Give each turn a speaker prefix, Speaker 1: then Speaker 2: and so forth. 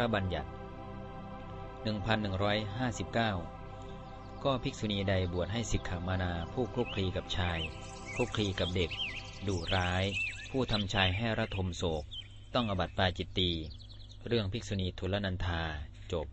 Speaker 1: ระบัญญัติ 1159 ก็ภิกษุณีใดบวชให้สิกขามานาผู้คลุกคลีกับชาย คลุกคลีกับเด็ก ดุร้าย ผู้ทำชายให้ระทมโศก ต้องอบัติปาจิตตี เรื่องภิกษุณีทุลนันธาจบ